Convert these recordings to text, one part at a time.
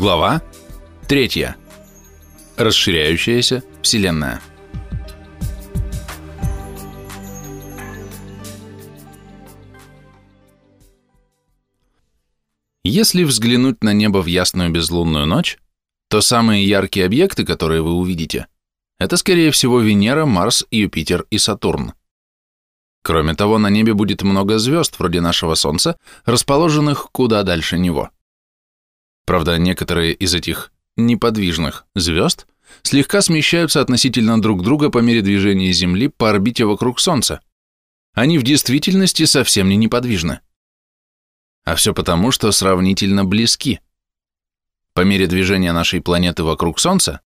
Глава 3. Расширяющаяся Вселенная. Если взглянуть на небо в ясную безлунную ночь, то самые яркие объекты, которые вы увидите, это, скорее всего, Венера, Марс, Юпитер и Сатурн. Кроме того, на небе будет много звезд, вроде нашего Солнца, расположенных куда дальше него. Правда, некоторые из этих неподвижных звезд слегка смещаются относительно друг друга по мере движения Земли по орбите вокруг Солнца. Они в действительности совсем не неподвижны. А все потому, что сравнительно близки. По мере движения нашей планеты вокруг Солнца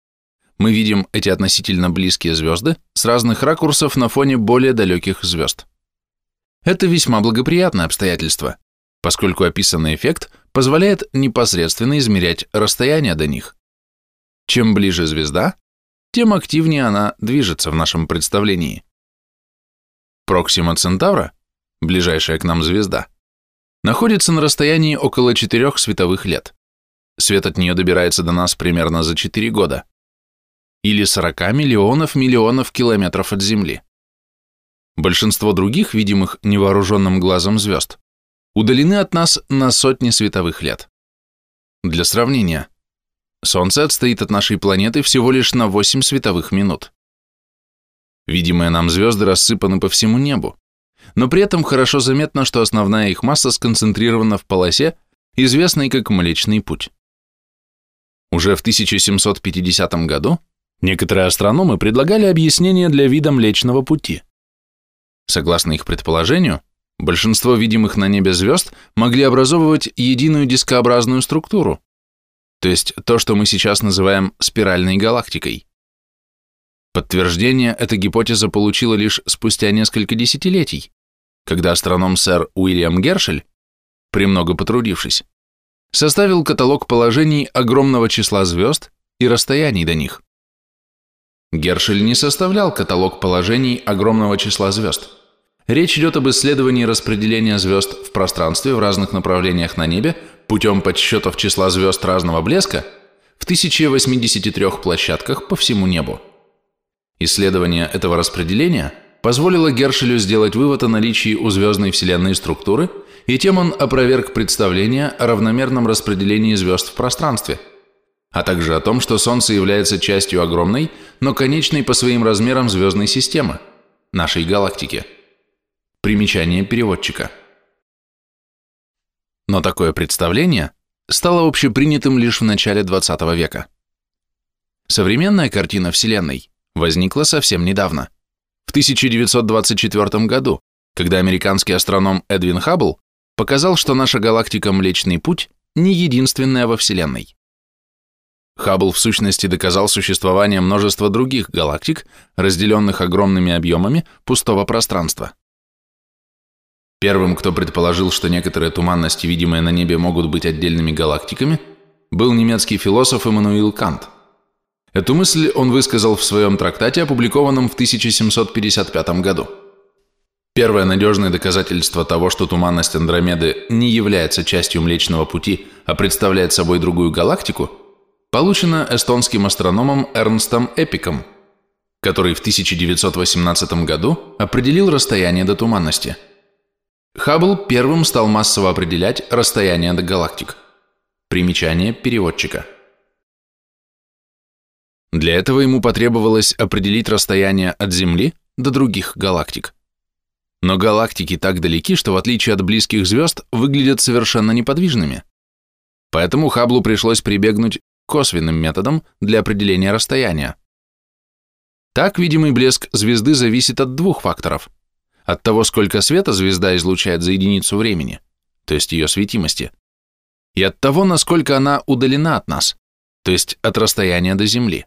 мы видим эти относительно близкие звезды с разных ракурсов на фоне более далеких звезд. Это весьма благоприятное обстоятельство, поскольку описанный эффект позволяет непосредственно измерять расстояние до них. Чем ближе звезда, тем активнее она движется в нашем представлении. Проксима Центавра, ближайшая к нам звезда, находится на расстоянии около 4 световых лет. Свет от нее добирается до нас примерно за 4 года. Или 40 миллионов миллионов километров от Земли. Большинство других видимых невооруженным глазом звезд удалены от нас на сотни световых лет. Для сравнения, Солнце отстоит от нашей планеты всего лишь на 8 световых минут. Видимые нам звезды рассыпаны по всему небу, но при этом хорошо заметно, что основная их масса сконцентрирована в полосе, известной как Млечный Путь. Уже в 1750 году некоторые астрономы предлагали объяснение для вида Млечного Пути. Согласно их предположению, Большинство видимых на небе звезд могли образовывать единую дискообразную структуру, то есть то, что мы сейчас называем спиральной галактикой. Подтверждение эта гипотеза получила лишь спустя несколько десятилетий, когда астроном сэр Уильям Гершель, премного потрудившись, составил каталог положений огромного числа звезд и расстояний до них. Гершель не составлял каталог положений огромного числа звезд – Речь идет об исследовании распределения звезд в пространстве в разных направлениях на небе путем подсчетов числа звезд разного блеска в 1083 площадках по всему небу. Исследование этого распределения позволило Гершелю сделать вывод о наличии у звездной вселенной структуры, и тем он опроверг представление о равномерном распределении звезд в пространстве, а также о том, что Солнце является частью огромной, но конечной по своим размерам звездной системы, нашей галактики – Примечание переводчика. Но такое представление стало общепринятым лишь в начале XX века. Современная картина Вселенной возникла совсем недавно, в 1924 году, когда американский астроном Эдвин Хаббл показал, что наша галактика Млечный Путь не единственная во Вселенной. Хаббл в сущности доказал существование множества других галактик, разделенных огромными объемами пустого пространства. Первым, кто предположил, что некоторые туманности, видимые на небе, могут быть отдельными галактиками, был немецкий философ Эммануил Кант. Эту мысль он высказал в своем трактате, опубликованном в 1755 году. Первое надежное доказательство того, что туманность Андромеды не является частью Млечного Пути, а представляет собой другую галактику, получено эстонским астрономом Эрнстом Эпиком, который в 1918 году определил расстояние до туманности – Хаббл первым стал массово определять расстояние до галактик. Примечание переводчика. Для этого ему потребовалось определить расстояние от Земли до других галактик. Но галактики так далеки, что в отличие от близких звезд выглядят совершенно неподвижными. Поэтому Хабблу пришлось прибегнуть к косвенным методам для определения расстояния. Так видимый блеск звезды зависит от двух факторов – от того, сколько света звезда излучает за единицу времени, то есть ее светимости, и от того, насколько она удалена от нас, то есть от расстояния до Земли.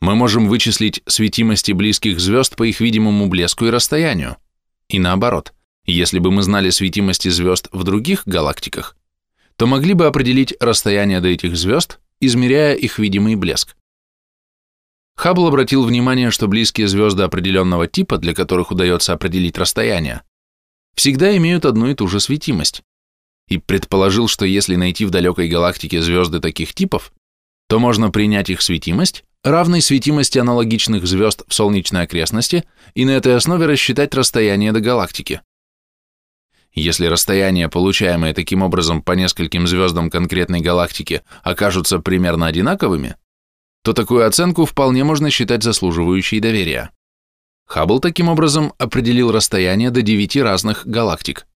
Мы можем вычислить светимости близких звезд по их видимому блеску и расстоянию, и наоборот, если бы мы знали светимости звезд в других галактиках, то могли бы определить расстояние до этих звезд, измеряя их видимый блеск. Хаббл обратил внимание, что близкие звезды определенного типа, для которых удается определить расстояние, всегда имеют одну и ту же светимость. и предположил, что если найти в далекой галактике звезды таких типов, то можно принять их светимость, равной светимости аналогичных звезд в солнечной окрестности, и на этой основе рассчитать расстояние до галактики. Если расстояния, получаемые таким образом по нескольким звездам конкретной галактики, окажутся примерно одинаковыми, то такую оценку вполне можно считать заслуживающей доверия. Хаббл таким образом определил расстояние до девяти разных галактик.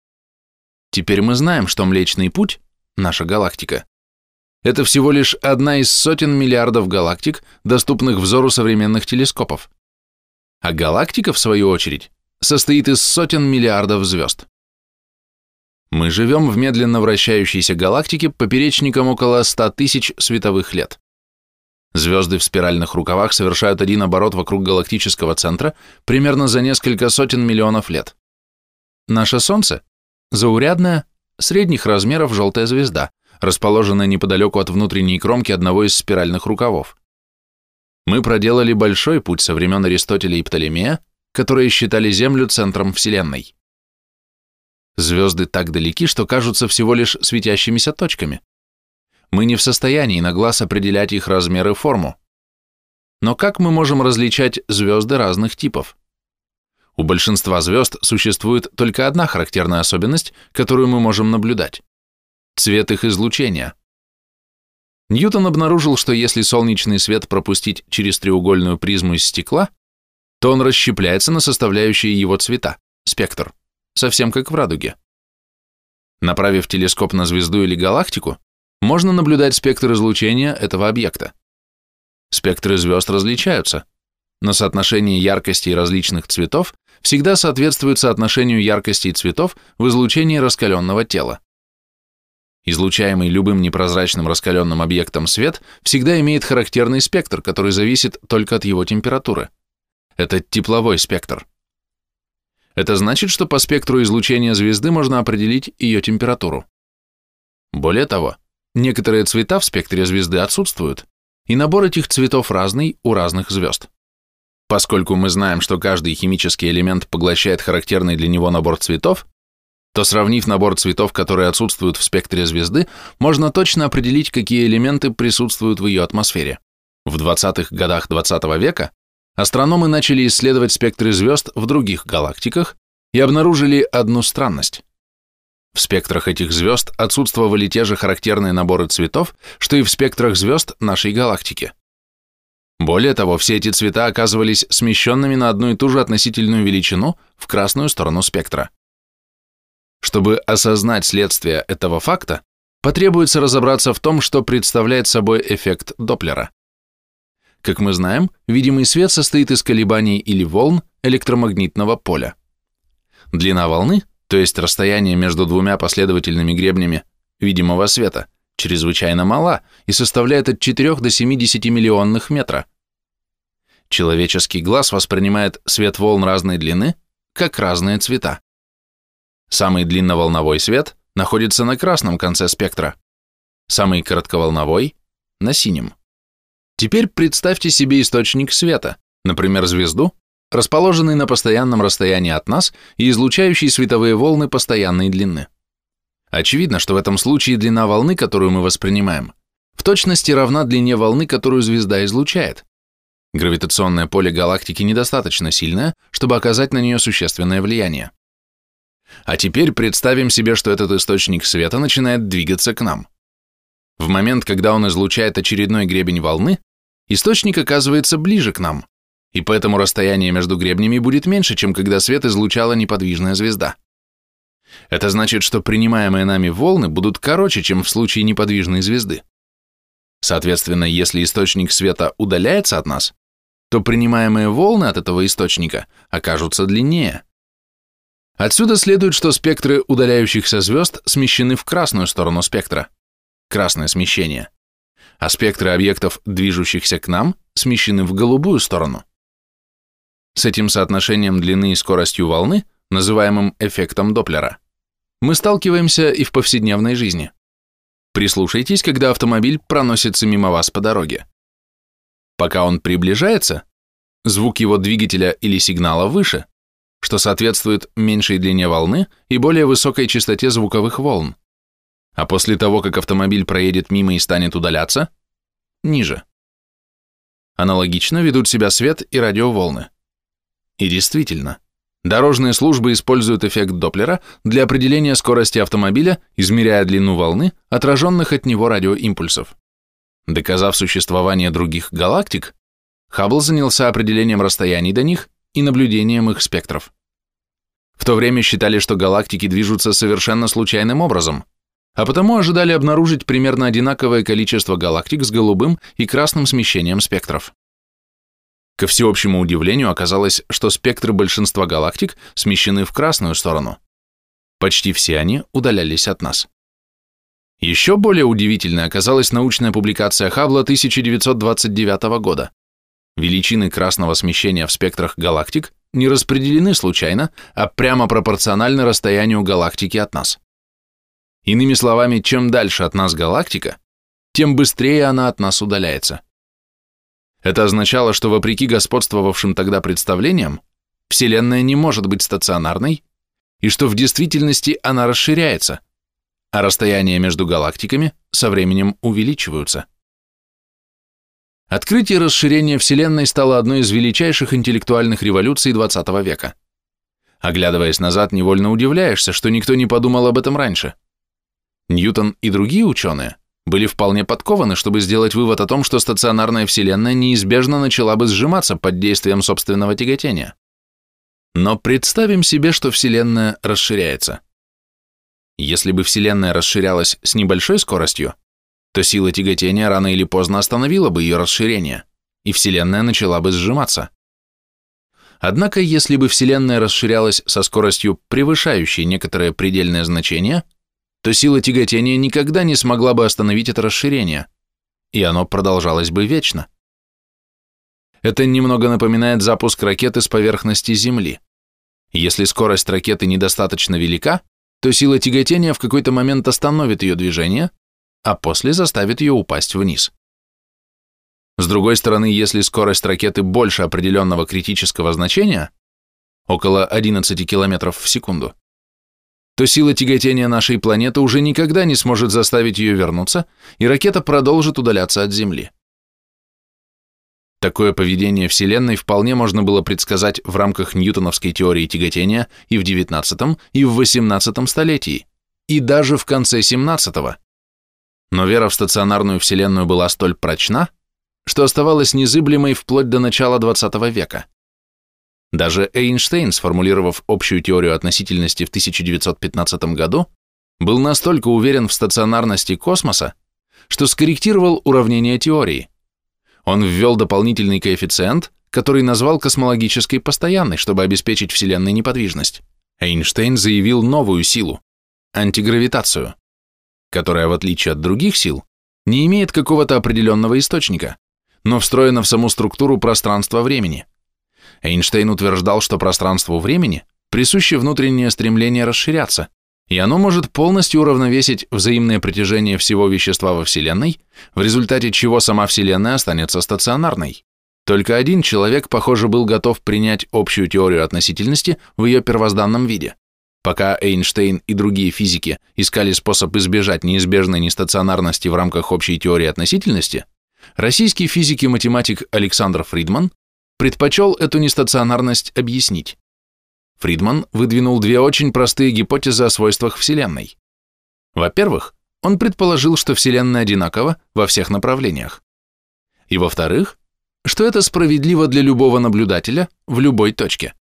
Теперь мы знаем, что Млечный Путь, наша галактика, это всего лишь одна из сотен миллиардов галактик, доступных взору современных телескопов. А галактика, в свою очередь, состоит из сотен миллиардов звезд. Мы живем в медленно вращающейся галактике поперечником около 100 тысяч световых лет. Звезды в спиральных рукавах совершают один оборот вокруг галактического центра примерно за несколько сотен миллионов лет. Наше Солнце – заурядная, средних размеров желтая звезда, расположенная неподалеку от внутренней кромки одного из спиральных рукавов. Мы проделали большой путь со времен Аристотеля и Птолемея, которые считали Землю центром Вселенной. Звезды так далеки, что кажутся всего лишь светящимися точками. Мы не в состоянии на глаз определять их размер и форму. Но как мы можем различать звезды разных типов? У большинства звезд существует только одна характерная особенность, которую мы можем наблюдать – цвет их излучения. Ньютон обнаружил, что если солнечный свет пропустить через треугольную призму из стекла, то он расщепляется на составляющие его цвета – спектр совсем как в радуге. Направив телескоп на звезду или галактику, можно наблюдать спектр излучения этого объекта. Спектры звезд различаются, но соотношение яркостей различных цветов всегда соответствует соотношению яркостей цветов в излучении раскаленного тела. Излучаемый любым непрозрачным раскаленным объектом свет всегда имеет характерный спектр, который зависит только от его температуры. Это тепловой спектр. Это значит, что по спектру излучения звезды можно определить ее температуру. Более того, некоторые цвета в спектре звезды отсутствуют, и набор этих цветов разный у разных звезд. Поскольку мы знаем, что каждый химический элемент поглощает характерный для него набор цветов, то сравнив набор цветов, которые отсутствуют в спектре звезды, можно точно определить, какие элементы присутствуют в ее атмосфере. В 20-х годах 20 -го века астрономы начали исследовать спектры звезд в других галактиках и обнаружили одну странность. В спектрах этих звезд отсутствовали те же характерные наборы цветов, что и в спектрах звезд нашей галактики. Более того, все эти цвета оказывались смещенными на одну и ту же относительную величину в красную сторону спектра. Чтобы осознать следствие этого факта, потребуется разобраться в том, что представляет собой эффект Доплера. Как мы знаем, видимый свет состоит из колебаний или волн электромагнитного поля. Длина волны, то есть расстояние между двумя последовательными гребнями видимого света, чрезвычайно мала и составляет от 4 до 70 миллионных метра. Человеческий глаз воспринимает свет волн разной длины как разные цвета. Самый длинноволновой свет находится на красном конце спектра, самый коротковолновой – на синем. Теперь представьте себе источник света, например, звезду, расположенный на постоянном расстоянии от нас и излучающий световые волны постоянной длины. Очевидно, что в этом случае длина волны, которую мы воспринимаем, в точности равна длине волны, которую звезда излучает. Гравитационное поле галактики недостаточно сильное, чтобы оказать на нее существенное влияние. А теперь представим себе, что этот источник света начинает двигаться к нам. В момент, когда он излучает очередной гребень волны, источник оказывается ближе к нам, и поэтому расстояние между гребнями будет меньше, чем когда свет излучала неподвижная звезда. Это значит, что принимаемые нами волны будут короче, чем в случае неподвижной звезды. Соответственно, если источник света удаляется от нас, то принимаемые волны от этого источника окажутся длиннее. Отсюда следует, что спектры удаляющихся звезд смещены в красную сторону спектра, красное смещение а спектры объектов, движущихся к нам, смещены в голубую сторону. С этим соотношением длины и скоростью волны, называемым эффектом Доплера, мы сталкиваемся и в повседневной жизни. Прислушайтесь, когда автомобиль проносится мимо вас по дороге. Пока он приближается, звук его двигателя или сигнала выше, что соответствует меньшей длине волны и более высокой частоте звуковых волн. а после того, как автомобиль проедет мимо и станет удаляться, ниже. Аналогично ведут себя свет и радиоволны. И действительно, дорожные службы используют эффект Доплера для определения скорости автомобиля, измеряя длину волны, отраженных от него радиоимпульсов. Доказав существование других галактик, Хаббл занялся определением расстояний до них и наблюдением их спектров. В то время считали, что галактики движутся совершенно случайным образом, а потому ожидали обнаружить примерно одинаковое количество галактик с голубым и красным смещением спектров. Ко всеобщему удивлению оказалось, что спектры большинства галактик смещены в красную сторону. Почти все они удалялись от нас. Еще более удивительной оказалась научная публикация Хаббла 1929 года. Величины красного смещения в спектрах галактик не распределены случайно, а прямо пропорциональны расстоянию галактики от нас. Иными словами, чем дальше от нас галактика, тем быстрее она от нас удаляется. Это означало, что вопреки господствовавшим тогда представлениям, Вселенная не может быть стационарной, и что в действительности она расширяется, а расстояния между галактиками со временем увеличиваются. Открытие расширения Вселенной стало одной из величайших интеллектуальных революций XX века. Оглядываясь назад, невольно удивляешься, что никто не подумал об этом раньше. Ньютон и другие ученые были вполне подкованы, чтобы сделать вывод о том, что стационарная Вселенная неизбежно начала бы сжиматься под действием собственного тяготения. Но представим себе, что Вселенная расширяется. Если бы Вселенная расширялась с небольшой скоростью, то сила тяготения рано или поздно остановила бы ее расширение, и Вселенная начала бы сжиматься. Однако, если бы Вселенная расширялась со скоростью, превышающей некоторое предельное значение, то сила тяготения никогда не смогла бы остановить это расширение, и оно продолжалось бы вечно. Это немного напоминает запуск ракеты с поверхности Земли. Если скорость ракеты недостаточно велика, то сила тяготения в какой-то момент остановит ее движение, а после заставит ее упасть вниз. С другой стороны, если скорость ракеты больше определенного критического значения, около 11 км в секунду, то сила тяготения нашей планеты уже никогда не сможет заставить ее вернуться, и ракета продолжит удаляться от Земли. Такое поведение Вселенной вполне можно было предсказать в рамках ньютоновской теории тяготения и в XIX, и в XVIII столетии, и даже в конце XVII. Но вера в стационарную Вселенную была столь прочна, что оставалась незыблемой вплоть до начала XX века. Даже Эйнштейн, сформулировав общую теорию относительности в 1915 году, был настолько уверен в стационарности космоса, что скорректировал уравнение теории. Он ввел дополнительный коэффициент, который назвал космологической постоянной, чтобы обеспечить Вселенной неподвижность. Эйнштейн заявил новую силу – антигравитацию которая, в отличие от других сил, не имеет какого-то определенного источника, но встроена в саму структуру пространства-времени. Эйнштейн утверждал, что пространству времени присуще внутреннее стремление расширяться, и оно может полностью уравновесить взаимное притяжение всего вещества во Вселенной, в результате чего сама Вселенная останется стационарной. Только один человек, похоже, был готов принять общую теорию относительности в ее первозданном виде. Пока Эйнштейн и другие физики искали способ избежать неизбежной нестационарности в рамках общей теории относительности, российский физик и математик Александр Фридман предпочел эту нестационарность объяснить. Фридман выдвинул две очень простые гипотезы о свойствах Вселенной. Во-первых, он предположил, что Вселенная одинакова во всех направлениях. И во-вторых, что это справедливо для любого наблюдателя в любой точке.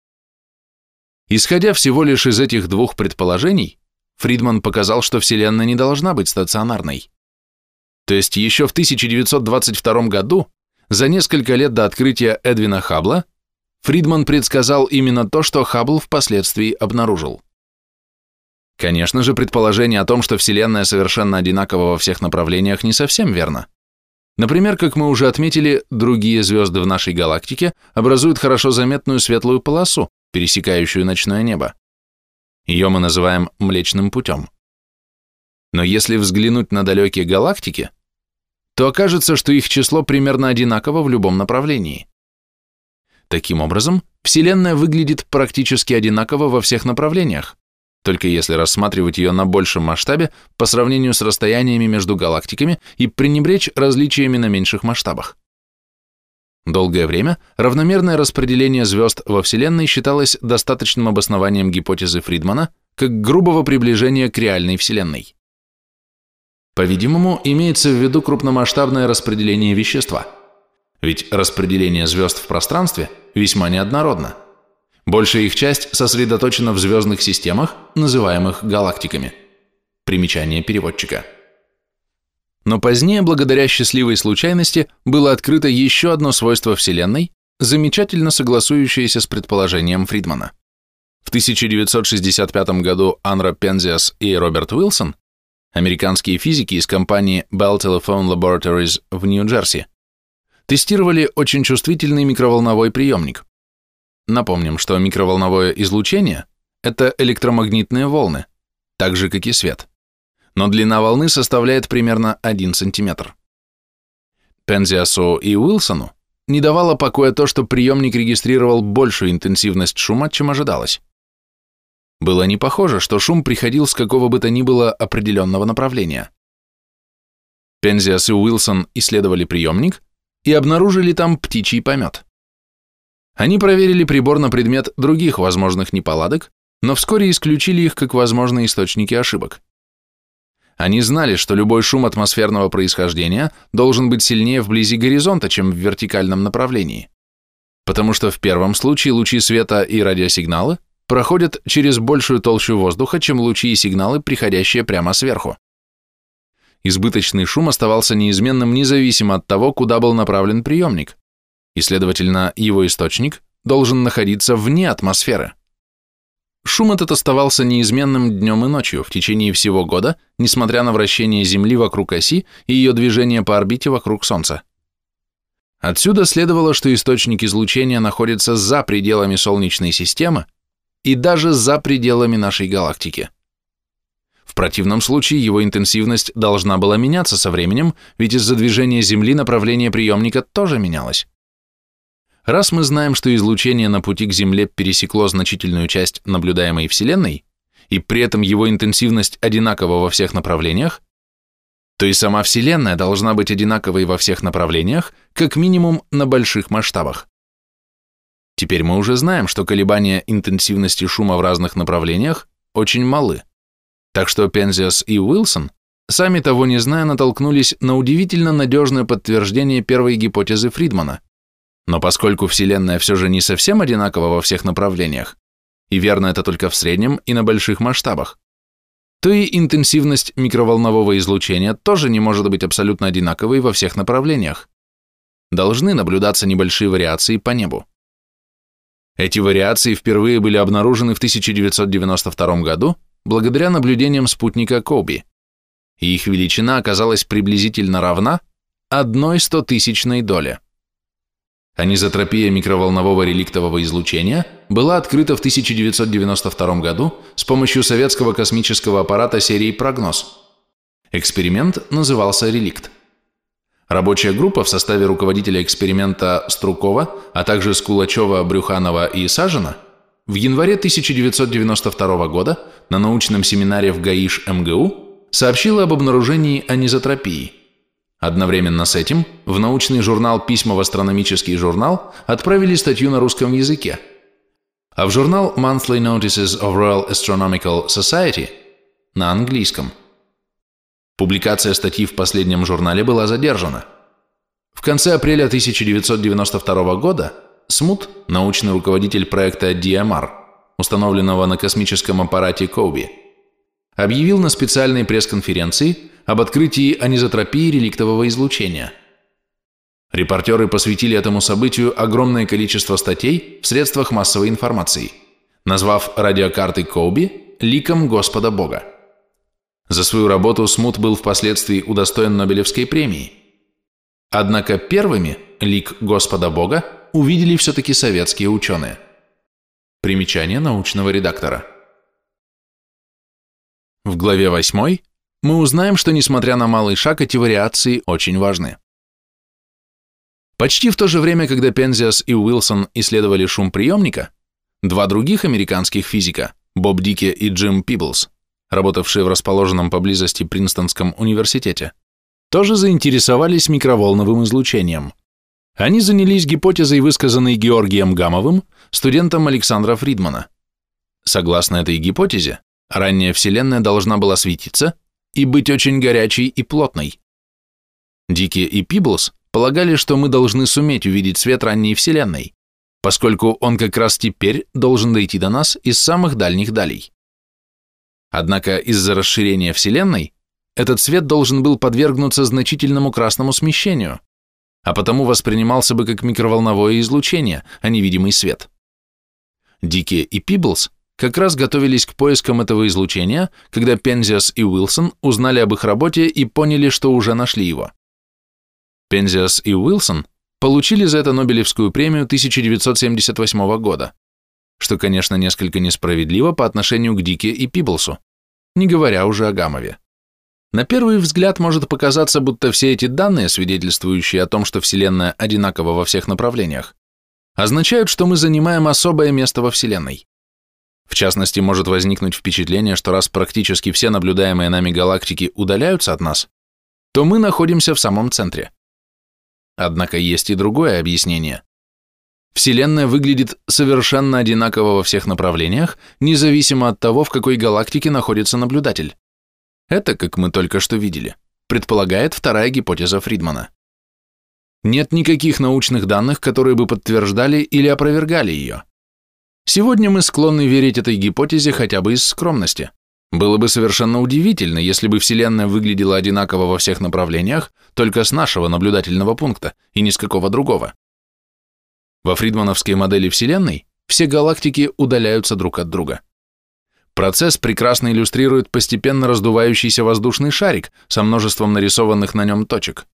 Исходя всего лишь из этих двух предположений, Фридман показал, что Вселенная не должна быть стационарной. То есть еще в 1922 году, за несколько лет до открытия Эдвина Хаббла, Фридман предсказал именно то, что Хаббл впоследствии обнаружил. Конечно же, предположение о том, что Вселенная совершенно одинакова во всех направлениях, не совсем верно. Например, как мы уже отметили, другие звезды в нашей галактике образуют хорошо заметную светлую полосу, пересекающую ночное небо. Ее мы называем Млечным путем. Но если взглянуть на далекие галактики, то окажется, что их число примерно одинаково в любом направлении. Таким образом, Вселенная выглядит практически одинаково во всех направлениях, только если рассматривать ее на большем масштабе по сравнению с расстояниями между галактиками и пренебречь различиями на меньших масштабах. Долгое время равномерное распределение звезд во Вселенной считалось достаточным обоснованием гипотезы Фридмана как грубого приближения к реальной Вселенной. По-видимому, имеется в виду крупномасштабное распределение вещества, ведь распределение звезд в пространстве весьма неоднородно. Большая их часть сосредоточена в звездных системах, называемых галактиками. Примечание переводчика. Но позднее, благодаря счастливой случайности, было открыто еще одно свойство Вселенной, замечательно согласующееся с предположением Фридмана. В 1965 году Анра Пензиас и Роберт Уилсон, американские физики из компании Bell Telephone Laboratories в Нью-Джерси, тестировали очень чувствительный микроволновой приемник. Напомним, что микроволновое излучение – это электромагнитные волны, так же, как и свет но длина волны составляет примерно 1 см. Пензиасу и Уилсону не давало покоя то, что приемник регистрировал большую интенсивность шума, чем ожидалось. Было не похоже, что шум приходил с какого бы то ни было определенного направления. Пензиас и Уилсон исследовали приемник и обнаружили там птичий помет. Они проверили прибор на предмет других возможных неполадок, но вскоре исключили их как возможные источники ошибок. Они знали, что любой шум атмосферного происхождения должен быть сильнее вблизи горизонта, чем в вертикальном направлении. Потому что в первом случае лучи света и радиосигналы проходят через большую толщу воздуха, чем лучи и сигналы, приходящие прямо сверху. Избыточный шум оставался неизменным независимо от того, куда был направлен приемник, и, следовательно, его источник должен находиться вне атмосферы. Шум этот оставался неизменным днем и ночью в течение всего года, несмотря на вращение Земли вокруг оси и ее движение по орбите вокруг Солнца. Отсюда следовало, что источник излучения находится за пределами Солнечной системы и даже за пределами нашей галактики. В противном случае его интенсивность должна была меняться со временем, ведь из-за движения Земли направление приемника тоже менялось. Раз мы знаем, что излучение на пути к Земле пересекло значительную часть наблюдаемой Вселенной, и при этом его интенсивность одинакова во всех направлениях, то и сама Вселенная должна быть одинаковой во всех направлениях, как минимум на больших масштабах. Теперь мы уже знаем, что колебания интенсивности шума в разных направлениях очень малы, так что Пензиас и Уилсон, сами того не зная, натолкнулись на удивительно надежное подтверждение первой гипотезы Фридмана – но поскольку Вселенная все же не совсем одинакова во всех направлениях, и верно это только в среднем и на больших масштабах, то и интенсивность микроволнового излучения тоже не может быть абсолютно одинаковой во всех направлениях. Должны наблюдаться небольшие вариации по небу. Эти вариации впервые были обнаружены в 1992 году благодаря наблюдениям спутника Коби, и их величина оказалась приблизительно равна одной стотысячной доле. Анизотропия микроволнового реликтового излучения была открыта в 1992 году с помощью советского космического аппарата серии «Прогноз». Эксперимент назывался «Реликт». Рабочая группа в составе руководителя эксперимента Струкова, а также Скулачева, Брюханова и Сажина в январе 1992 года на научном семинаре в ГАИШ МГУ сообщила об обнаружении анизотропии – Одновременно с этим в научный журнал «Письма в астрономический журнал» отправили статью на русском языке, а в журнал Monthly Notices of Royal Astronomical Society на английском. Публикация статьи в последнем журнале была задержана. В конце апреля 1992 года Смут, научный руководитель проекта DMR, установленного на космическом аппарате Коби, объявил на специальной пресс-конференции, об открытии анизотропии реликтового излучения. Репортеры посвятили этому событию огромное количество статей в средствах массовой информации, назвав радиокарты Коуби ликом Господа Бога. За свою работу Смут был впоследствии удостоен Нобелевской премии. Однако первыми лик Господа Бога увидели все-таки советские ученые. Примечание научного редактора. В главе 8 мы узнаем, что несмотря на малый шаг, эти вариации очень важны. Почти в то же время, когда Пензиас и Уилсон исследовали шум приемника, два других американских физика, Боб Дике и Джим Пиблс, работавшие в расположенном поблизости Принстонском университете, тоже заинтересовались микроволновым излучением. Они занялись гипотезой, высказанной Георгием Гамовым, студентом Александра Фридмана. Согласно этой гипотезе, ранняя Вселенная должна была светиться и быть очень горячей и плотной. Дики и Пиблс полагали, что мы должны суметь увидеть свет ранней Вселенной, поскольку он как раз теперь должен дойти до нас из самых дальних далей. Однако из-за расширения Вселенной этот свет должен был подвергнуться значительному красному смещению, а потому воспринимался бы как микроволновое излучение, а не видимый свет. Дики и Пиблс как раз готовились к поискам этого излучения, когда Пензиас и Уилсон узнали об их работе и поняли, что уже нашли его. Пензиас и Уилсон получили за это Нобелевскую премию 1978 года, что, конечно, несколько несправедливо по отношению к Дике и Пиблсу, не говоря уже о Гамове. На первый взгляд может показаться, будто все эти данные, свидетельствующие о том, что Вселенная одинакова во всех направлениях, означают, что мы занимаем особое место во Вселенной. В частности, может возникнуть впечатление, что раз практически все наблюдаемые нами галактики удаляются от нас, то мы находимся в самом центре. Однако есть и другое объяснение. Вселенная выглядит совершенно одинаково во всех направлениях, независимо от того, в какой галактике находится наблюдатель. Это, как мы только что видели, предполагает вторая гипотеза Фридмана. Нет никаких научных данных, которые бы подтверждали или опровергали ее. Сегодня мы склонны верить этой гипотезе хотя бы из скромности. Было бы совершенно удивительно, если бы Вселенная выглядела одинаково во всех направлениях, только с нашего наблюдательного пункта и ни с какого другого. Во фридмановской модели Вселенной все галактики удаляются друг от друга. Процесс прекрасно иллюстрирует постепенно раздувающийся воздушный шарик со множеством нарисованных на нем точек.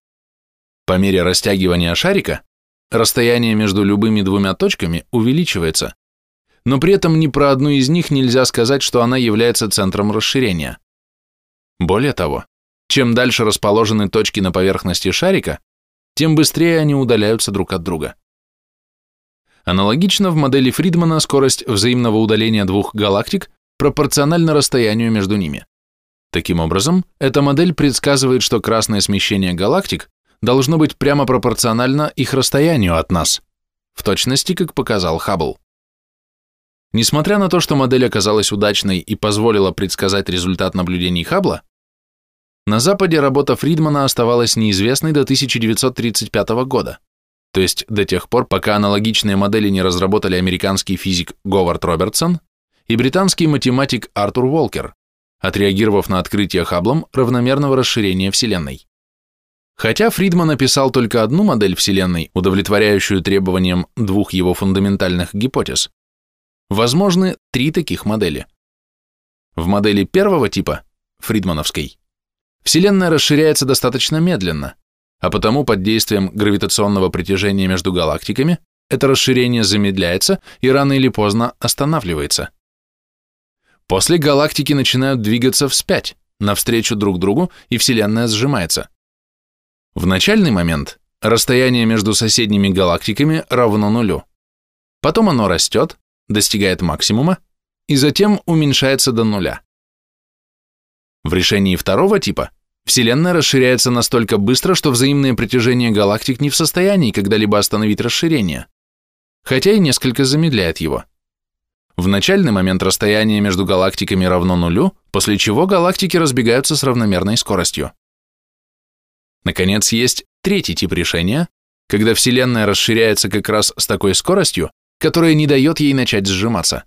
По мере растягивания шарика расстояние между любыми двумя точками увеличивается, но при этом ни про одну из них нельзя сказать, что она является центром расширения. Более того, чем дальше расположены точки на поверхности шарика, тем быстрее они удаляются друг от друга. Аналогично в модели Фридмана скорость взаимного удаления двух галактик пропорциональна расстоянию между ними. Таким образом, эта модель предсказывает, что красное смещение галактик должно быть прямо пропорционально их расстоянию от нас, в точности, как показал Хаббл. Несмотря на то, что модель оказалась удачной и позволила предсказать результат наблюдений Хаббла, на Западе работа Фридмана оставалась неизвестной до 1935 года, то есть до тех пор, пока аналогичные модели не разработали американский физик Говард Робертсон и британский математик Артур Уолкер, отреагировав на открытие Хабблом равномерного расширения Вселенной. Хотя Фридман написал только одну модель Вселенной, удовлетворяющую требованиям двух его фундаментальных гипотез, Возможны три таких модели. В модели первого типа, фридмановской, Вселенная расширяется достаточно медленно, а потому под действием гравитационного притяжения между галактиками это расширение замедляется и рано или поздно останавливается. После галактики начинают двигаться вспять, навстречу друг другу, и Вселенная сжимается. В начальный момент расстояние между соседними галактиками равно нулю. Потом оно растет, достигает максимума и затем уменьшается до нуля. В решении второго типа Вселенная расширяется настолько быстро, что взаимное притяжение галактик не в состоянии когда-либо остановить расширение, хотя и несколько замедляет его. В начальный момент расстояние между галактиками равно нулю, после чего галактики разбегаются с равномерной скоростью. Наконец, есть третий тип решения, когда Вселенная расширяется как раз с такой скоростью, которое не дает ей начать сжиматься.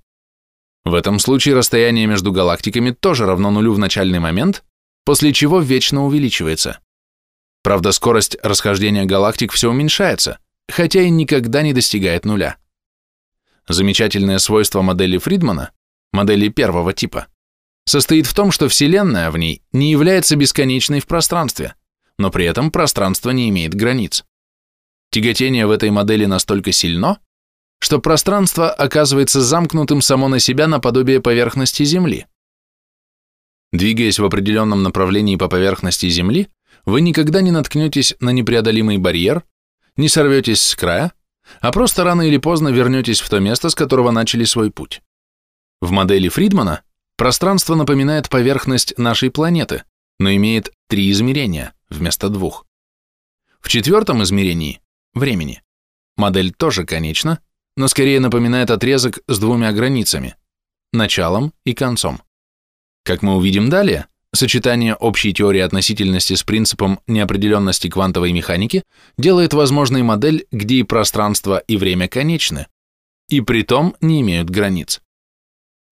В этом случае расстояние между галактиками тоже равно нулю в начальный момент, после чего вечно увеличивается. Правда, скорость расхождения галактик все уменьшается, хотя и никогда не достигает нуля. Замечательное свойство модели Фридмана, модели первого типа, состоит в том, что Вселенная в ней не является бесконечной в пространстве, но при этом пространство не имеет границ. Тяготение в этой модели настолько сильно, что пространство оказывается замкнутым само на себя наподобие поверхности Земли. Двигаясь в определенном направлении по поверхности Земли, вы никогда не наткнетесь на непреодолимый барьер, не сорветесь с края, а просто рано или поздно вернетесь в то место, с которого начали свой путь. В модели Фридмана пространство напоминает поверхность нашей планеты, но имеет три измерения вместо двух. В четвертом измерении, времени, модель тоже конечна, но скорее напоминает отрезок с двумя границами – началом и концом. Как мы увидим далее, сочетание общей теории относительности с принципом неопределенности квантовой механики делает возможной модель, где и пространство, и время конечны, и при том не имеют границ.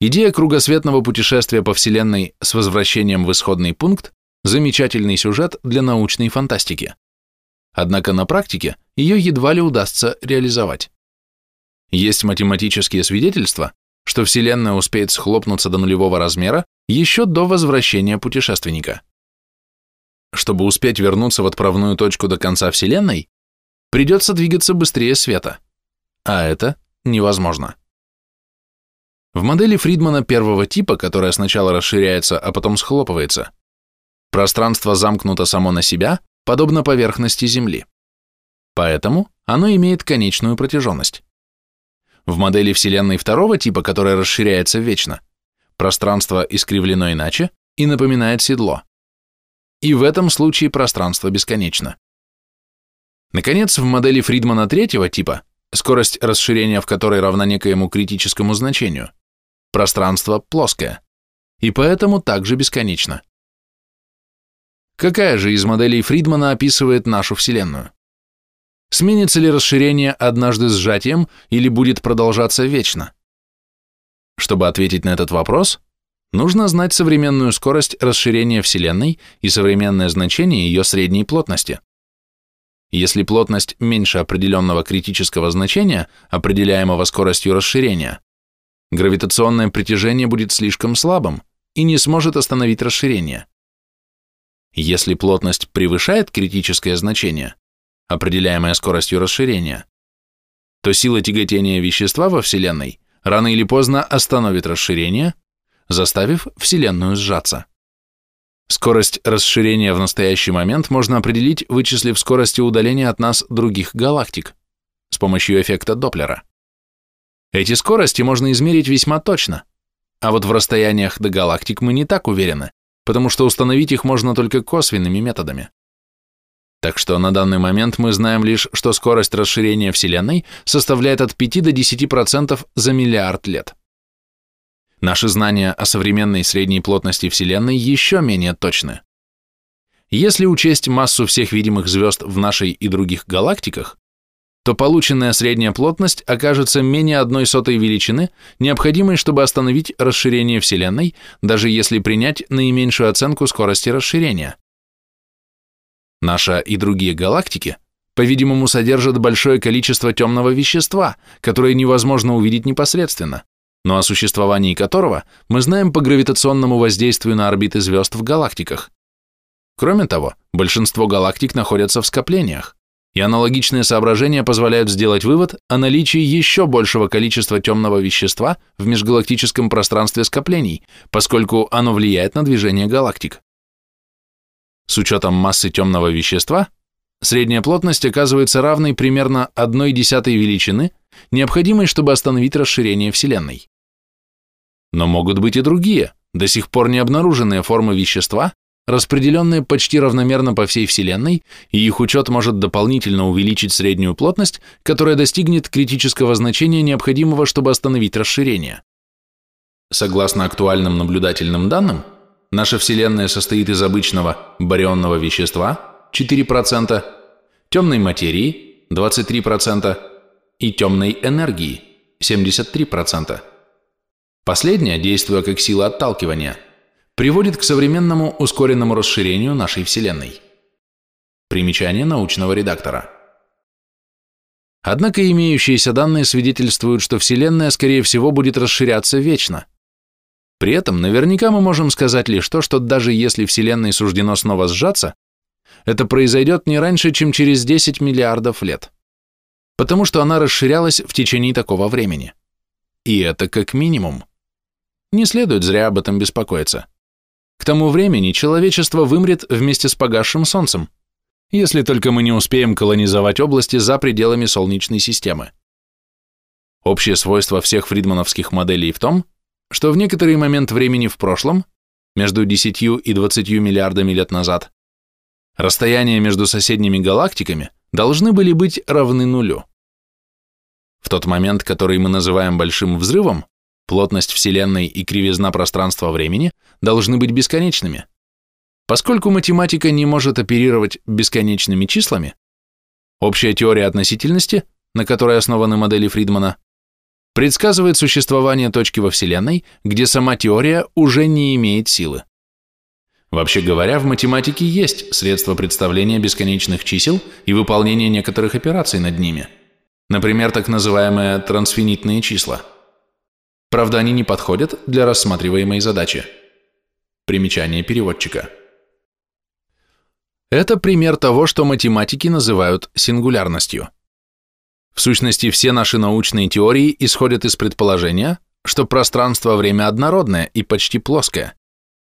Идея кругосветного путешествия по Вселенной с возвращением в исходный пункт – замечательный сюжет для научной фантастики. Однако на практике ее едва ли удастся реализовать. Есть математические свидетельства, что Вселенная успеет схлопнуться до нулевого размера еще до возвращения путешественника. Чтобы успеть вернуться в отправную точку до конца Вселенной, придется двигаться быстрее света, а это невозможно. В модели Фридмана первого типа, которая сначала расширяется, а потом схлопывается, пространство замкнуто само на себя, подобно поверхности Земли. Поэтому оно имеет конечную протяженность. В модели Вселенной второго типа, которая расширяется вечно, пространство искривлено иначе и напоминает седло. И в этом случае пространство бесконечно. Наконец, в модели Фридмана третьего типа, скорость расширения в которой равна некоему критическому значению, пространство плоское, и поэтому также бесконечно. Какая же из моделей Фридмана описывает нашу Вселенную? Сменится ли расширение однажды сжатием или будет продолжаться вечно? Чтобы ответить на этот вопрос, нужно знать современную скорость расширения Вселенной и современное значение ее средней плотности. Если плотность меньше определенного критического значения, определяемого скоростью расширения, гравитационное притяжение будет слишком слабым и не сможет остановить расширение. Если плотность превышает критическое значение, определяемая скоростью расширения, то сила тяготения вещества во Вселенной рано или поздно остановит расширение, заставив Вселенную сжаться. Скорость расширения в настоящий момент можно определить, вычислив скорости удаления от нас других галактик с помощью эффекта Доплера. Эти скорости можно измерить весьма точно, а вот в расстояниях до галактик мы не так уверены, потому что установить их можно только косвенными методами. Так что на данный момент мы знаем лишь, что скорость расширения Вселенной составляет от 5 до 10% за миллиард лет. Наши знания о современной средней плотности Вселенной еще менее точны. Если учесть массу всех видимых звезд в нашей и других галактиках, то полученная средняя плотность окажется менее одной сотой величины, необходимой, чтобы остановить расширение Вселенной, даже если принять наименьшую оценку скорости расширения. Наша и другие галактики, по-видимому, содержат большое количество темного вещества, которое невозможно увидеть непосредственно, но о существовании которого мы знаем по гравитационному воздействию на орбиты звезд в галактиках. Кроме того, большинство галактик находятся в скоплениях, и аналогичные соображения позволяют сделать вывод о наличии еще большего количества темного вещества в межгалактическом пространстве скоплений, поскольку оно влияет на движение галактик. С учетом массы темного вещества, средняя плотность оказывается равной примерно 1 десятой величины, необходимой, чтобы остановить расширение Вселенной. Но могут быть и другие, до сих пор не обнаруженные формы вещества, распределенные почти равномерно по всей Вселенной, и их учет может дополнительно увеличить среднюю плотность, которая достигнет критического значения, необходимого, чтобы остановить расширение. Согласно актуальным наблюдательным данным, Наша Вселенная состоит из обычного барионного вещества 4%, темной материи 23% и темной энергии 73%. Последняя, действуя как сила отталкивания, приводит к современному ускоренному расширению нашей Вселенной. Примечание научного редактора. Однако имеющиеся данные свидетельствуют, что Вселенная, скорее всего, будет расширяться вечно – при этом наверняка мы можем сказать лишь то, что даже если Вселенной суждено снова сжаться, это произойдет не раньше, чем через 10 миллиардов лет, потому что она расширялась в течение такого времени. И это как минимум. Не следует зря об этом беспокоиться. К тому времени человечество вымрет вместе с погасшим Солнцем, если только мы не успеем колонизовать области за пределами Солнечной системы. Общее свойство всех фридмановских моделей в том, что в некоторый момент времени в прошлом, между 10 и 20 миллиардами лет назад, расстояния между соседними галактиками должны были быть равны нулю. В тот момент, который мы называем большим взрывом, плотность Вселенной и кривизна пространства-времени должны быть бесконечными. Поскольку математика не может оперировать бесконечными числами, общая теория относительности, на которой основаны модели Фридмана, предсказывает существование точки во Вселенной, где сама теория уже не имеет силы. Вообще говоря, в математике есть средства представления бесконечных чисел и выполнения некоторых операций над ними, например, так называемые трансфинитные числа. Правда, они не подходят для рассматриваемой задачи. Примечание переводчика. Это пример того, что математики называют сингулярностью. В сущности, все наши научные теории исходят из предположения, что пространство-время однородное и почти плоское,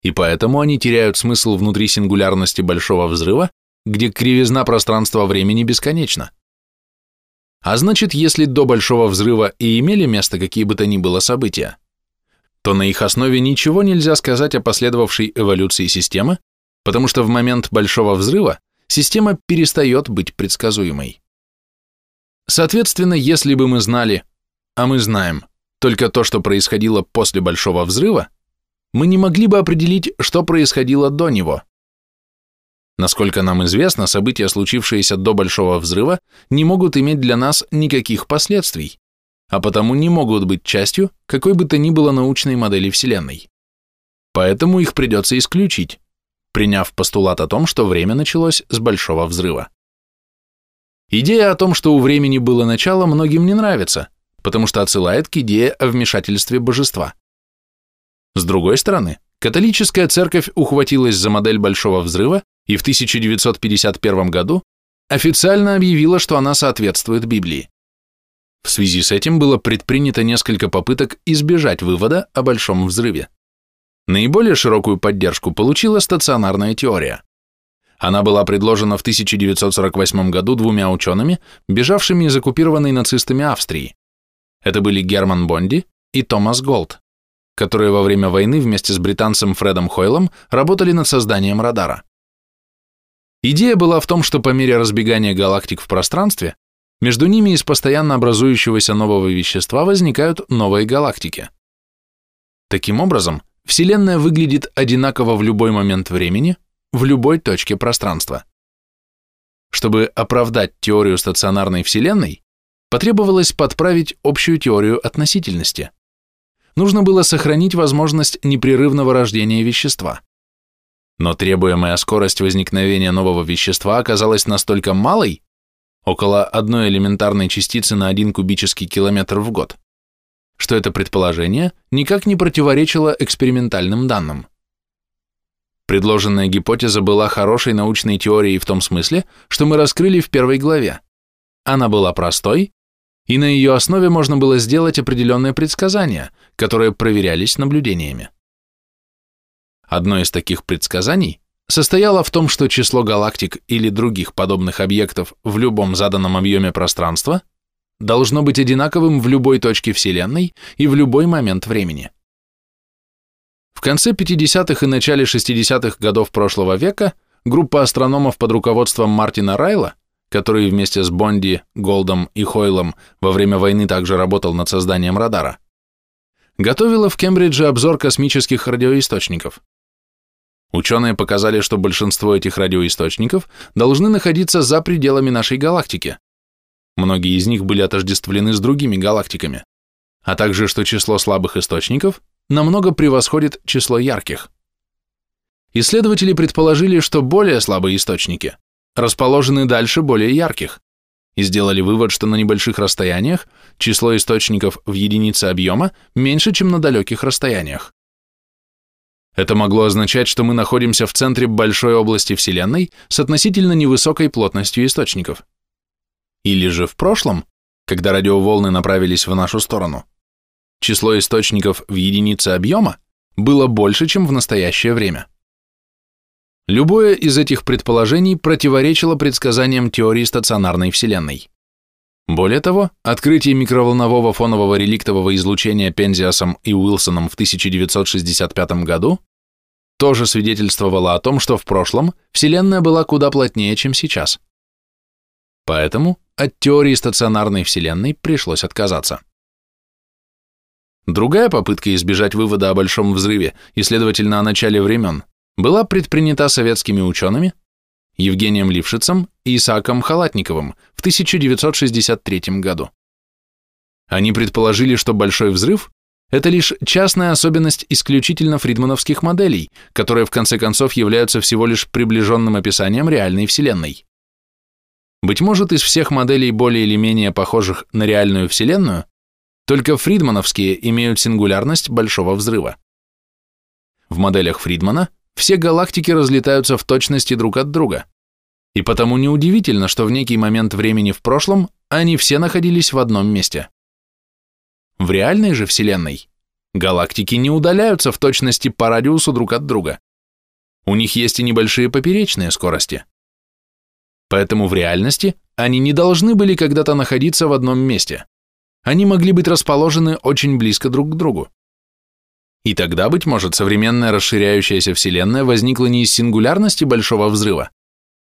и поэтому они теряют смысл внутри сингулярности Большого Взрыва, где кривизна пространства-времени бесконечна. А значит, если до Большого Взрыва и имели место какие бы то ни было события, то на их основе ничего нельзя сказать о последовавшей эволюции системы, потому что в момент Большого Взрыва система перестает быть предсказуемой. Соответственно, если бы мы знали, а мы знаем, только то, что происходило после Большого Взрыва, мы не могли бы определить, что происходило до него. Насколько нам известно, события, случившиеся до Большого Взрыва, не могут иметь для нас никаких последствий, а потому не могут быть частью какой бы то ни было научной модели Вселенной. Поэтому их придется исключить, приняв постулат о том, что время началось с Большого Взрыва. Идея о том, что у времени было начало, многим не нравится, потому что отсылает к идее о вмешательстве божества. С другой стороны, католическая церковь ухватилась за модель Большого Взрыва и в 1951 году официально объявила, что она соответствует Библии. В связи с этим было предпринято несколько попыток избежать вывода о Большом Взрыве. Наиболее широкую поддержку получила стационарная теория. Она была предложена в 1948 году двумя учеными, бежавшими из оккупированной нацистами Австрии. Это были Герман Бонди и Томас Голд, которые во время войны вместе с британцем Фредом Хойлом работали над созданием радара. Идея была в том, что по мере разбегания галактик в пространстве, между ними из постоянно образующегося нового вещества возникают новые галактики. Таким образом, Вселенная выглядит одинаково в любой момент времени, в любой точке пространства. Чтобы оправдать теорию стационарной Вселенной, потребовалось подправить общую теорию относительности. Нужно было сохранить возможность непрерывного рождения вещества. Но требуемая скорость возникновения нового вещества оказалась настолько малой, около одной элементарной частицы на один кубический километр в год, что это предположение никак не противоречило экспериментальным данным. Предложенная гипотеза была хорошей научной теорией в том смысле, что мы раскрыли в первой главе. Она была простой, и на ее основе можно было сделать определенные предсказания, которые проверялись наблюдениями. Одно из таких предсказаний состояло в том, что число галактик или других подобных объектов в любом заданном объеме пространства должно быть одинаковым в любой точке Вселенной и в любой момент времени. Конце 50-х и начале 60-х годов прошлого века группа астрономов под руководством Мартина Райла, который вместе с Бонди, Голдом и Хойлом во время войны также работал над созданием радара, готовила в Кембридже обзор космических радиоисточников. Ученые показали, что большинство этих радиоисточников должны находиться за пределами нашей галактики. Многие из них были отождествлены с другими галактиками, а также, что число слабых источников намного превосходит число ярких. Исследователи предположили, что более слабые источники расположены дальше более ярких, и сделали вывод, что на небольших расстояниях число источников в единице объема меньше, чем на далеких расстояниях. Это могло означать, что мы находимся в центре большой области Вселенной с относительно невысокой плотностью источников. Или же в прошлом, когда радиоволны направились в нашу сторону, число источников в единице объема было больше, чем в настоящее время. Любое из этих предположений противоречило предсказаниям теории стационарной Вселенной. Более того, открытие микроволнового фонового реликтового излучения Пензиасом и Уилсоном в 1965 году тоже свидетельствовало о том, что в прошлом Вселенная была куда плотнее, чем сейчас. Поэтому от теории стационарной Вселенной пришлось отказаться. Другая попытка избежать вывода о Большом взрыве и, следовательно, о начале времен, была предпринята советскими учеными Евгением Лившицем и Исааком Халатниковым в 1963 году. Они предположили, что Большой взрыв – это лишь частная особенность исключительно фридмановских моделей, которые в конце концов являются всего лишь приближенным описанием реальной Вселенной. Быть может, из всех моделей более или менее похожих на реальную Вселенную, только фридмановские имеют сингулярность Большого взрыва. В моделях Фридмана все галактики разлетаются в точности друг от друга, и потому неудивительно, что в некий момент времени в прошлом они все находились в одном месте. В реальной же Вселенной галактики не удаляются в точности по радиусу друг от друга. У них есть и небольшие поперечные скорости. Поэтому в реальности они не должны были когда-то находиться в одном месте они могли быть расположены очень близко друг к другу. И тогда, быть может, современная расширяющаяся Вселенная возникла не из сингулярности Большого Взрыва,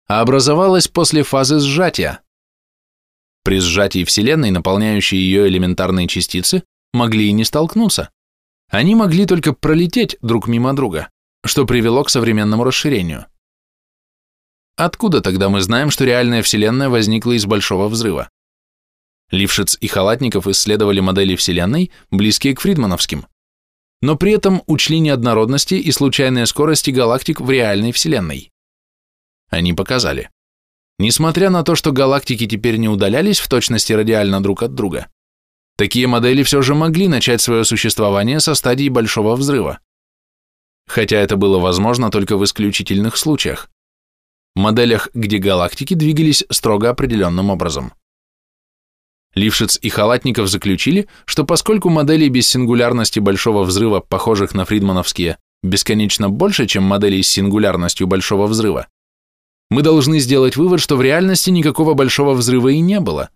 а образовалась после фазы сжатия. При сжатии Вселенной, наполняющие ее элементарные частицы, могли и не столкнуться. Они могли только пролететь друг мимо друга, что привело к современному расширению. Откуда тогда мы знаем, что реальная Вселенная возникла из Большого Взрыва? Лившиц и Халатников исследовали модели Вселенной, близкие к фридмановским, но при этом учли неоднородности и случайные скорости галактик в реальной Вселенной. Они показали, несмотря на то, что галактики теперь не удалялись в точности радиально друг от друга, такие модели все же могли начать свое существование со стадии Большого Взрыва. Хотя это было возможно только в исключительных случаях. Моделях, где галактики двигались строго определенным образом. Лившиц и Халатников заключили, что поскольку моделей без сингулярности Большого Взрыва, похожих на фридмановские, бесконечно больше, чем моделей с сингулярностью Большого Взрыва, мы должны сделать вывод, что в реальности никакого Большого Взрыва и не было.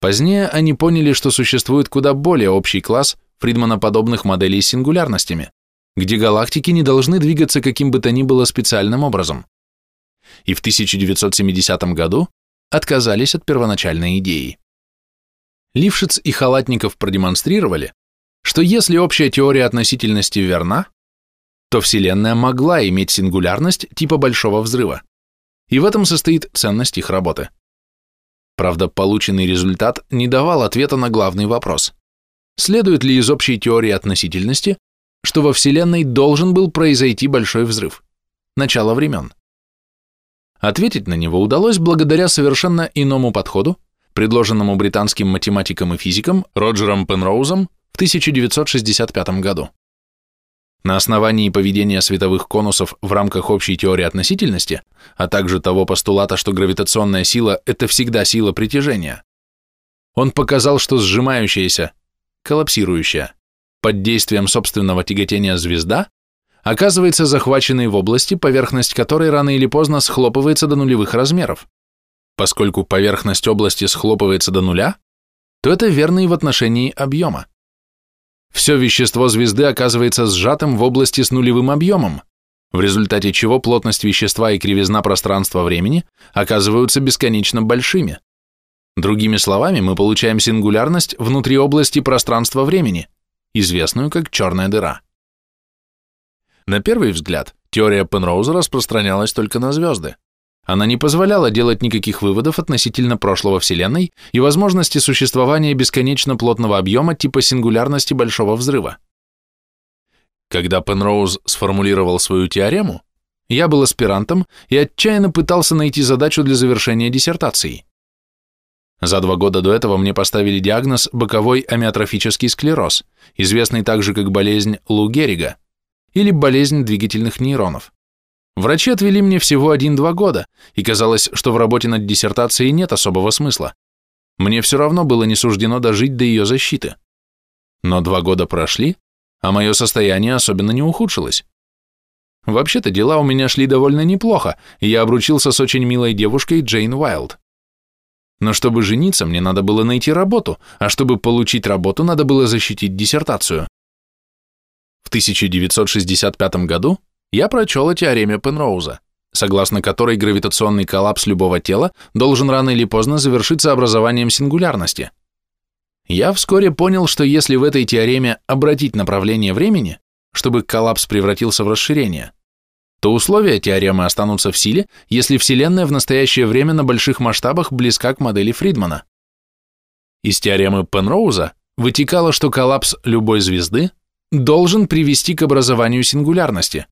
Позднее они поняли, что существует куда более общий класс фридманоподобных моделей с сингулярностями, где галактики не должны двигаться каким бы то ни было специальным образом. И в 1970 году отказались от первоначальной идеи. Лившиц и Халатников продемонстрировали, что если общая теория относительности верна, то Вселенная могла иметь сингулярность типа Большого Взрыва, и в этом состоит ценность их работы. Правда, полученный результат не давал ответа на главный вопрос. Следует ли из общей теории относительности, что во Вселенной должен был произойти Большой Взрыв, начало времен? Ответить на него удалось благодаря совершенно иному подходу, предложенному британским математиком и физиком Роджером Пенроузом в 1965 году. На основании поведения световых конусов в рамках общей теории относительности, а также того постулата, что гравитационная сила – это всегда сила притяжения, он показал, что сжимающаяся, коллапсирующая, под действием собственного тяготения звезда оказывается захваченной в области, поверхность которой рано или поздно схлопывается до нулевых размеров. Поскольку поверхность области схлопывается до нуля, то это верно и в отношении объема. Все вещество звезды оказывается сжатым в области с нулевым объемом, в результате чего плотность вещества и кривизна пространства-времени оказываются бесконечно большими. Другими словами, мы получаем сингулярность внутри области пространства-времени, известную как черная дыра. На первый взгляд, теория Пенроуза распространялась только на звезды. Она не позволяла делать никаких выводов относительно прошлого Вселенной и возможности существования бесконечно плотного объема типа сингулярности Большого Взрыва. Когда Пенроуз сформулировал свою теорему, я был аспирантом и отчаянно пытался найти задачу для завершения диссертации. За два года до этого мне поставили диагноз боковой амиотрофический склероз, известный также как болезнь Лу Геррига или болезнь двигательных нейронов. Врачи отвели мне всего 1-2 года, и казалось, что в работе над диссертацией нет особого смысла. Мне все равно было не суждено дожить до ее защиты. Но два года прошли, а мое состояние особенно не ухудшилось. Вообще-то дела у меня шли довольно неплохо, и я обручился с очень милой девушкой Джейн Уайлд. Но чтобы жениться, мне надо было найти работу, а чтобы получить работу, надо было защитить диссертацию. В 1965 году я прочел о теореме Пенроуза, согласно которой гравитационный коллапс любого тела должен рано или поздно завершиться образованием сингулярности. Я вскоре понял, что если в этой теореме обратить направление времени, чтобы коллапс превратился в расширение, то условия теоремы останутся в силе, если Вселенная в настоящее время на больших масштабах близка к модели Фридмана. Из теоремы Пенроуза вытекало, что коллапс любой звезды должен привести к образованию сингулярности.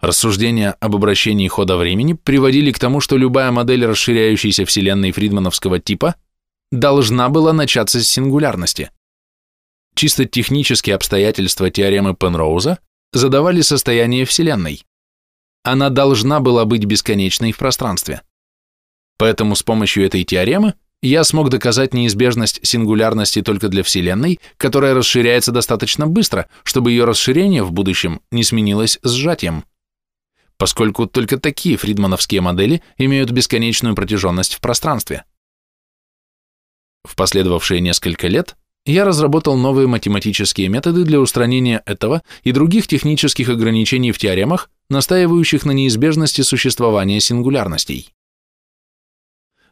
Рассуждения об обращении хода времени приводили к тому, что любая модель расширяющейся Вселенной фридмановского типа должна была начаться с сингулярности. Чисто технические обстоятельства теоремы Пенроуза задавали состояние Вселенной она должна была быть бесконечной в пространстве. Поэтому с помощью этой теоремы я смог доказать неизбежность сингулярности только для Вселенной, которая расширяется достаточно быстро, чтобы ее расширение в будущем не сменилось сжатием, поскольку только такие фридмановские модели имеют бесконечную протяженность в пространстве. В последовавшие несколько лет я разработал новые математические методы для устранения этого и других технических ограничений в теоремах, настаивающих на неизбежности существования сингулярностей.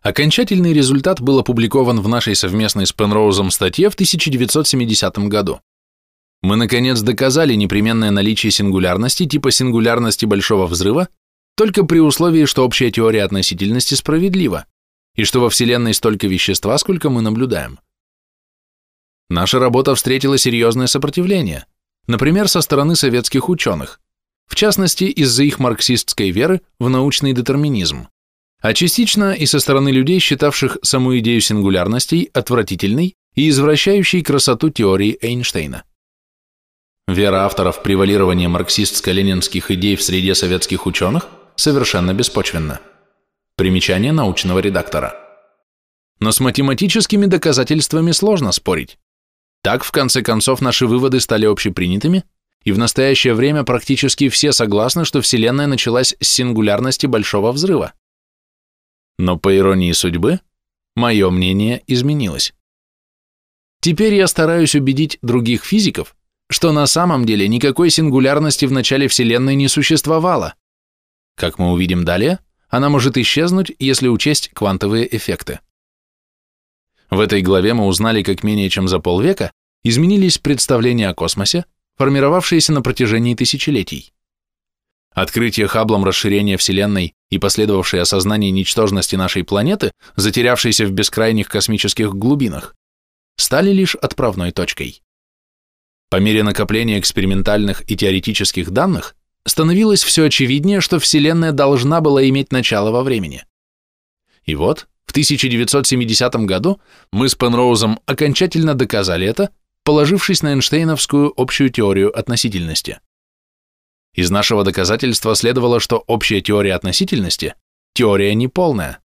Окончательный результат был опубликован в нашей совместной с Пенроузом статье в 1970 году. Мы, наконец, доказали непременное наличие сингулярности типа сингулярности Большого Взрыва только при условии, что общая теория относительности справедлива, и что во Вселенной столько вещества, сколько мы наблюдаем. Наша работа встретила серьезное сопротивление, например, со стороны советских ученых, в частности, из-за их марксистской веры в научный детерминизм, а частично и со стороны людей, считавших саму идею сингулярностей отвратительной и извращающей красоту теории Эйнштейна. Вера авторов в превалирование марксистско-ленинских идей в среде советских ученых совершенно беспочвенна. Примечание научного редактора. Но с математическими доказательствами сложно спорить. Так, в конце концов, наши выводы стали общепринятыми, и в настоящее время практически все согласны, что Вселенная началась с сингулярности Большого Взрыва. Но по иронии судьбы, мое мнение изменилось. Теперь я стараюсь убедить других физиков, что на самом деле никакой сингулярности в начале Вселенной не существовало. Как мы увидим далее, она может исчезнуть, если учесть квантовые эффекты. В этой главе мы узнали, как менее чем за полвека изменились представления о космосе, формировавшиеся на протяжении тысячелетий. Открытие Хабблом расширения Вселенной и последовавшее осознание ничтожности нашей планеты, затерявшейся в бескрайних космических глубинах, стали лишь отправной точкой. По мере накопления экспериментальных и теоретических данных становилось все очевиднее, что Вселенная должна была иметь начало во времени. И вот, в 1970 году мы с Пенроузом окончательно доказали это положившись на Эйнштейновскую общую теорию относительности. Из нашего доказательства следовало, что общая теория относительности – теория неполная.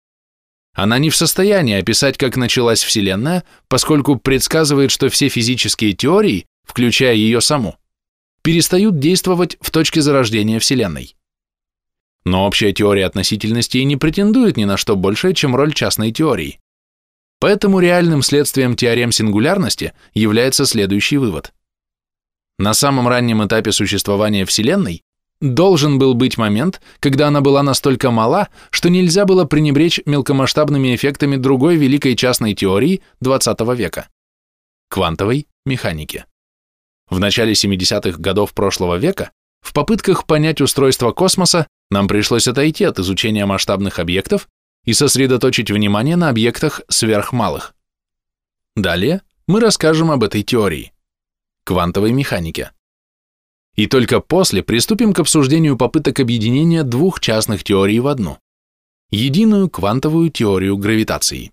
Она не в состоянии описать, как началась Вселенная, поскольку предсказывает, что все физические теории, включая ее саму, перестают действовать в точке зарождения Вселенной. Но общая теория относительности и не претендует ни на что большее, чем роль частной теории. Поэтому реальным следствием теорем сингулярности является следующий вывод. На самом раннем этапе существования Вселенной должен был быть момент, когда она была настолько мала, что нельзя было пренебречь мелкомасштабными эффектами другой великой частной теории XX века – квантовой механики. В начале 70-х годов прошлого века в попытках понять устройство космоса нам пришлось отойти от изучения масштабных объектов и сосредоточить внимание на объектах сверхмалых. Далее мы расскажем об этой теории – квантовой механике. И только после приступим к обсуждению попыток объединения двух частных теорий в одну – единую квантовую теорию гравитации.